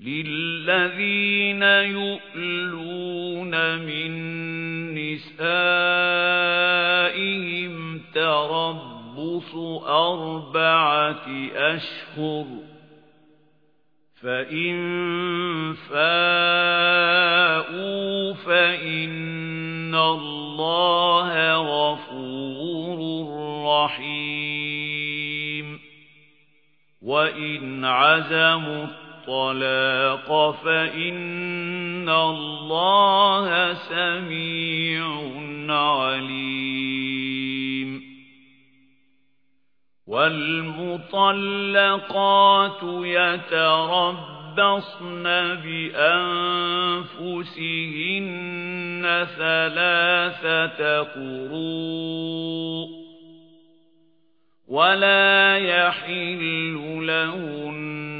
للذين يؤلون من نسائهم تربص أربعة أشهر فإن فاءوا فإن الله غفور رحيم وإن عزموا الطلاق فإن الله سميع عليم. والمطلقات يتربصن بأنفسهن ثلاثة قروء ولا يحل لهن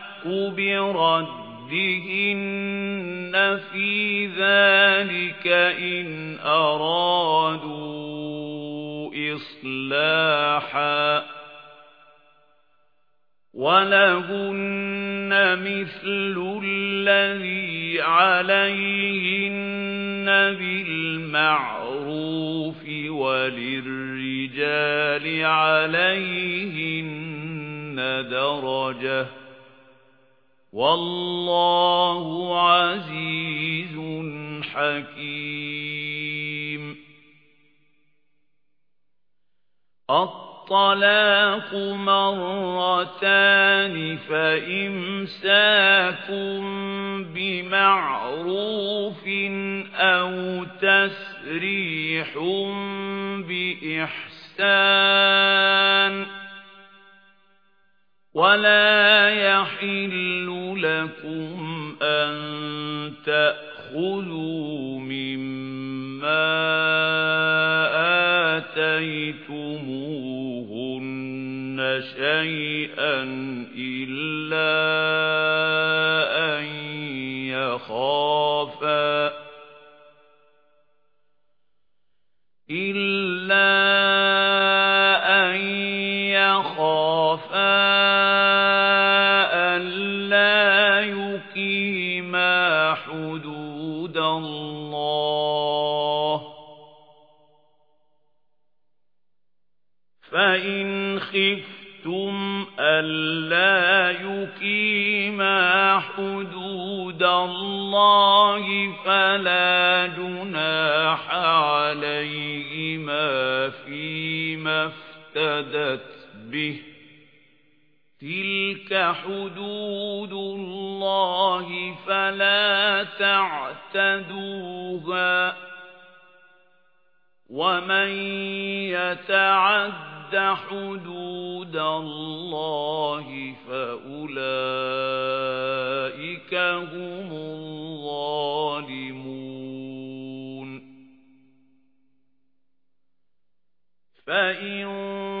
بردهن في ذلك إن أرادوا إصلاحا ولهن مثل الذي عليهن بالمعروف وللرجال عليهن درجة والله عزيز حكيم. الطلاق مرتان فإمساك بمعروف أو تسريح بإحسان. ولا يحل لكم أن تأخذوا مما آتيتموهن شيئا إلا أن يخافا حدود الله. فإن خفتم ألا يقيما حدود الله فلا جناح عليهما فيما افتدت به. تلك حدود الله فلا تعتدوها ومن يتعد حدود الله فأولئك هم الظالمون فإن